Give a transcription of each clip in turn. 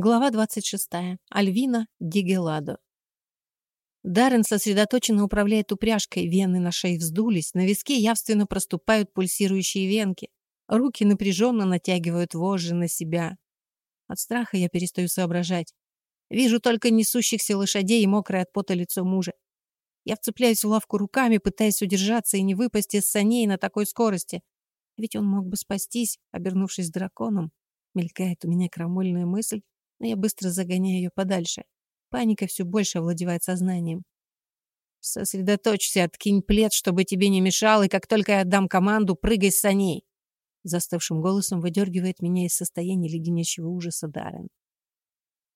Глава 26. Альвина Дигеладо. Даррен сосредоточенно управляет упряжкой, вены на шее вздулись, на виске явственно проступают пульсирующие венки, руки напряженно натягивают вожжи на себя. От страха я перестаю соображать. Вижу только несущихся лошадей и мокрое от пота лицо мужа. Я вцепляюсь в лавку руками, пытаясь удержаться и не выпасть из саней на такой скорости. Ведь он мог бы спастись, обернувшись драконом. Мелькает у меня крамольная мысль, но я быстро загоняю ее подальше. Паника все больше овладевает сознанием. «Сосредоточься, откинь плед, чтобы тебе не мешал, и как только я отдам команду, прыгай с саней!» Застывшим голосом выдергивает меня из состояния леденящего ужаса Даррен.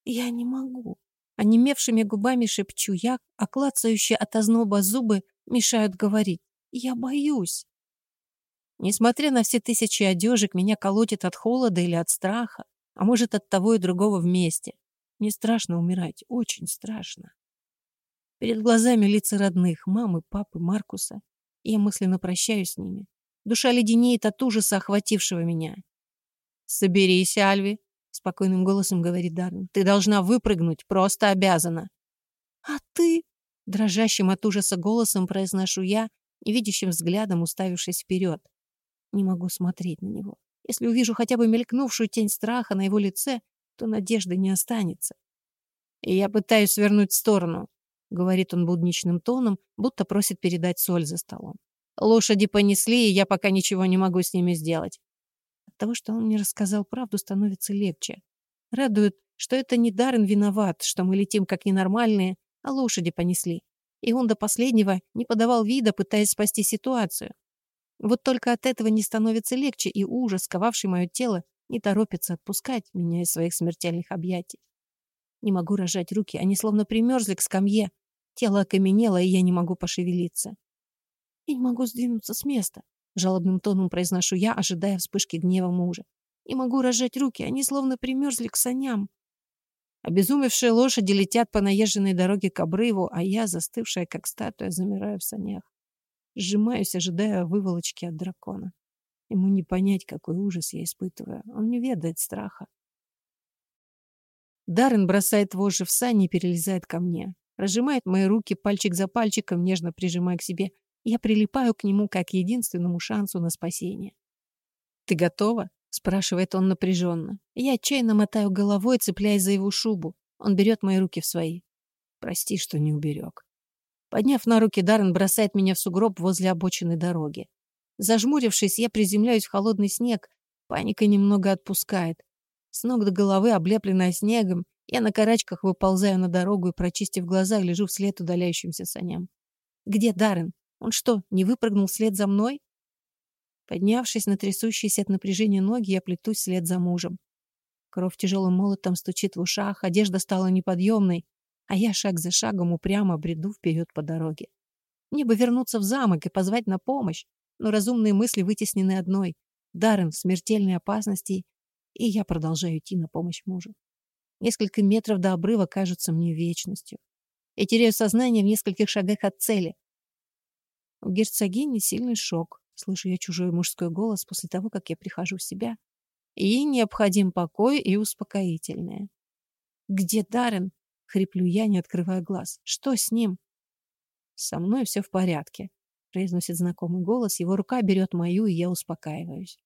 «Я не могу!» Онемевшими губами шепчу я, а клацающие от озноба зубы мешают говорить. «Я боюсь!» Несмотря на все тысячи одежек, меня колотит от холода или от страха. А может, от того и другого вместе. Мне страшно умирать, очень страшно. Перед глазами лица родных, мамы, папы, Маркуса. Я мысленно прощаюсь с ними. Душа леденеет от ужаса, охватившего меня. «Соберись, Альви», — спокойным голосом говорит Даррен. «Ты должна выпрыгнуть, просто обязана». «А ты?» — дрожащим от ужаса голосом произношу я, невидящим взглядом уставившись вперед. Не могу смотреть на него. Если увижу хотя бы мелькнувшую тень страха на его лице, то надежды не останется. И я пытаюсь свернуть в сторону, говорит он будничным тоном, будто просит передать соль за столом. Лошади понесли, и я пока ничего не могу с ними сделать. От того, что он мне рассказал правду, становится легче. Радует, что это не Даррен виноват, что мы летим как ненормальные, а лошади понесли. И он до последнего не подавал вида, пытаясь спасти ситуацию. Вот только от этого не становится легче, и ужас, сковавший мое тело, не торопится отпускать меня из своих смертельных объятий. Не могу рожать руки, они словно примерзли к скамье. Тело окаменело, и я не могу пошевелиться. «Я не могу сдвинуться с места», — жалобным тоном произношу я, ожидая вспышки гнева мужа. «Не могу разжать руки, они словно примерзли к саням». Обезумевшие лошади летят по наезженной дороге к обрыву, а я, застывшая как статуя, замираю в санях. Сжимаюсь, ожидая выволочки от дракона. Ему не понять, какой ужас я испытываю. Он не ведает страха. Даррен бросает вожжи в сани и перелезает ко мне. Разжимает мои руки пальчик за пальчиком, нежно прижимая к себе. Я прилипаю к нему как единственному шансу на спасение. «Ты готова?» — спрашивает он напряженно. Я отчаянно мотаю головой, цепляясь за его шубу. Он берет мои руки в свои. «Прости, что не уберег». Подняв на руки, Даррен бросает меня в сугроб возле обочины дороги. Зажмурившись, я приземляюсь в холодный снег. Паника немного отпускает. С ног до головы, облепленная снегом, я на карачках выползаю на дорогу и, прочистив глаза, лежу вслед удаляющимся саням. Где Даррен? Он что, не выпрыгнул вслед за мной? Поднявшись на трясущиеся от напряжения ноги, я плетусь вслед за мужем. Кровь тяжелым молотом стучит в ушах, одежда стала неподъемной а я шаг за шагом упрямо бреду вперед по дороге. Мне бы вернуться в замок и позвать на помощь, но разумные мысли вытеснены одной. Даррен в смертельной опасности, и я продолжаю идти на помощь мужу. Несколько метров до обрыва кажутся мне вечностью. Я теряю сознание в нескольких шагах от цели. У герцогини сильный шок. Слышу я чужой мужской голос после того, как я прихожу в себя. И необходим покой и успокоительное. Где Даррен? Хриплю я, не открывая глаз. Что с ним? Со мной все в порядке, произносит знакомый голос. Его рука берет мою, и я успокаиваюсь.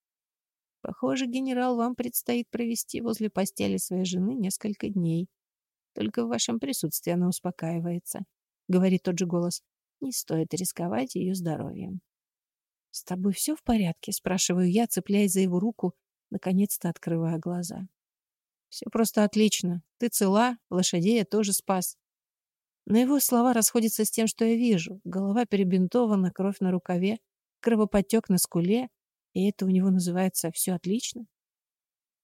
Похоже, генерал, вам предстоит провести возле постели своей жены несколько дней. Только в вашем присутствии она успокаивается, говорит тот же голос. Не стоит рисковать ее здоровьем. «С тобой все в порядке?» — спрашиваю я, цепляясь за его руку, наконец-то открывая глаза. Все просто отлично. Ты цела, лошадей я тоже спас. Но его слова расходятся с тем, что я вижу. Голова перебинтована, кровь на рукаве, кровоподтек на скуле. И это у него называется «все отлично».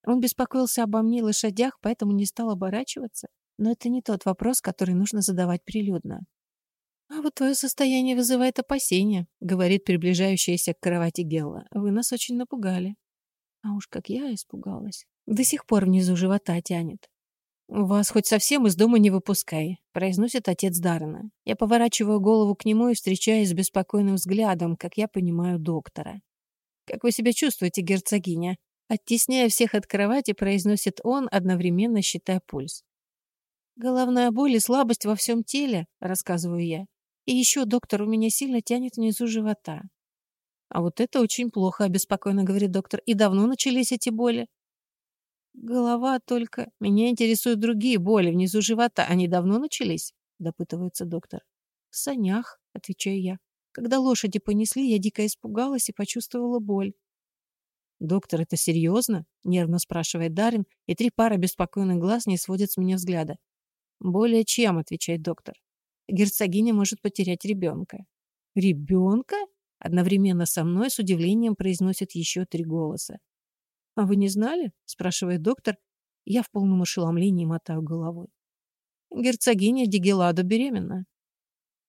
Он беспокоился обо мне и лошадях, поэтому не стал оборачиваться. Но это не тот вопрос, который нужно задавать прилюдно. «А вот твое состояние вызывает опасения», — говорит приближающаяся к кровати Гелла. «Вы нас очень напугали». А уж как я испугалась. До сих пор внизу живота тянет. «Вас хоть совсем из дома не выпускай», — произносит отец Даррена. Я поворачиваю голову к нему и встречаюсь с беспокойным взглядом, как я понимаю, доктора. «Как вы себя чувствуете, герцогиня?» Оттесняя всех от кровати, произносит он, одновременно считая пульс. «Головная боль и слабость во всем теле», — рассказываю я. «И еще, доктор, у меня сильно тянет внизу живота». «А вот это очень плохо», — обеспокоенно говорит доктор. «И давно начались эти боли?» «Голова только. Меня интересуют другие боли внизу живота. Они давно начались?» — допытывается доктор. «В санях», — отвечаю я. «Когда лошади понесли, я дико испугалась и почувствовала боль». «Доктор, это серьезно?» — нервно спрашивает Дарин, и три пары беспокойных глаз не сводят с меня взгляда. «Более чем», — отвечает доктор. «Герцогиня может потерять ребенка». «Ребенка?» — одновременно со мной с удивлением произносят еще три голоса. «А вы не знали?» — спрашивает доктор. Я в полном ошеломлении мотаю головой. «Герцогиня Дигеладо беременна».